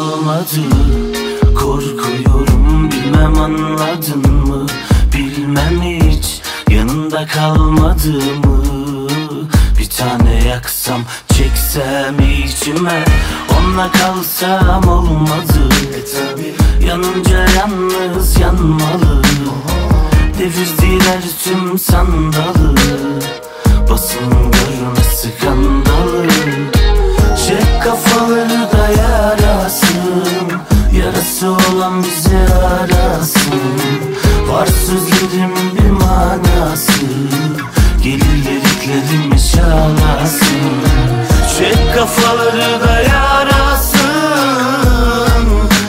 kalmadı. Korkuyorum bilmem anladın mı? Bilmem hiç yanında kalmadığımı. Bir tane yaksam çeksem içime. Onunla kalsam olmadı. Yanınca yalnız yanmalı. Devirdiler tüm sandalı. Basın görmesi kandalı Yarası olan bizi arasın. Var sözlerimin bir manası. Gelir liriklerimi çalasın Çek kafaları da yarasın.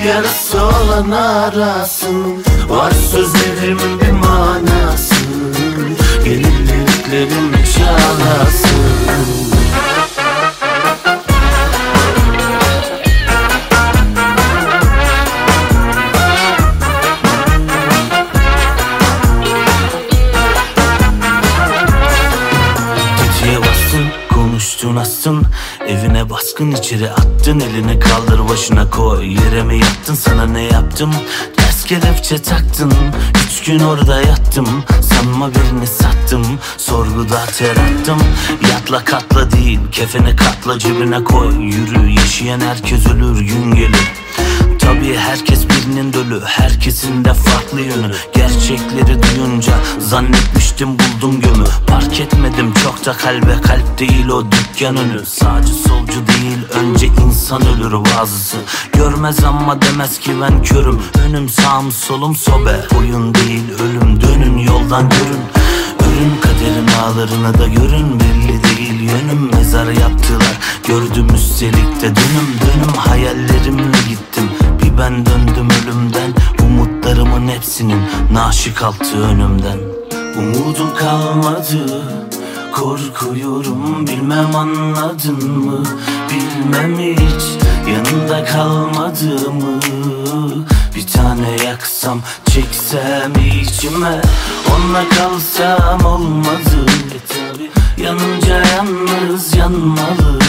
Yarası olan arasın. Var sözlerimin bir manası. Gelir liriklerimi çalasın konuştun astın Evine baskın içeri attın. Elini kaldır başına koy. Yere mi yattın? Sana ne yaptım? Ters kelepçe taktın Üç gün orada yattım. Sanma birini sattım. Sorguda ter attım. Yatla katla değil Kefene katla cebine koy. Yürü yaşayan herkes ölür. Gün gelir Tabii herkes birinin dölü Herkesin de farklı yönü. Gerçekleri duyunca Zannetmiştim buldum gömü Fark etmedim çok da kalbe kalp değil o dükkan önü. Sağcı solcu değil önce insan ölür bazısı. Görmez ama demez ki ben körüm. Önüm sağım solum sobe. Oyun değil ölüm dönün yoldan görün. Ölüm kaderin ağlarını da görün. Belli değil yönüm Mezar yaptılar. Gördüm üstelik de dönüm dönüm. Hayallerimle gittim ben döndüm ölümden. Umutlarımın hepsinin naşi kalktı önümden. Umudum kalmadı Korkuyorum. Bilmem anladın mı? Bilmem hiç yanında kalmadığımı. Bir tane yaksam çeksem içime. Onunla kalsam olmadı. E Yanınca yalnız yanmalı.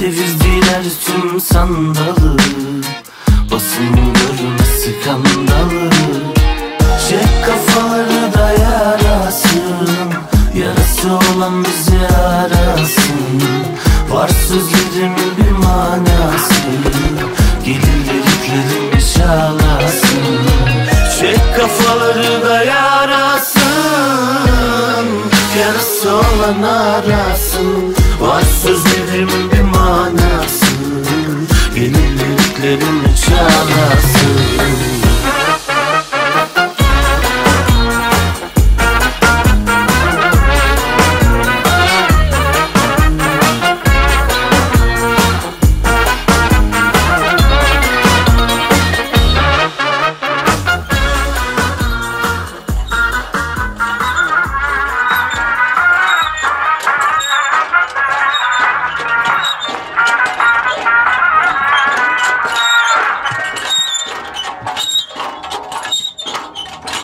Devirdiler tüm sandalı Basın görme skandalı Çek kafaları da yarasın. Yarası olan bizi arasın Var sözlerimin bir manası. Gelir liriklerimi çalasın Çek kafaları da yarasın. Yarası olan arasın. Var sözlerimin bir manası. Gelir liriklerimi çalasın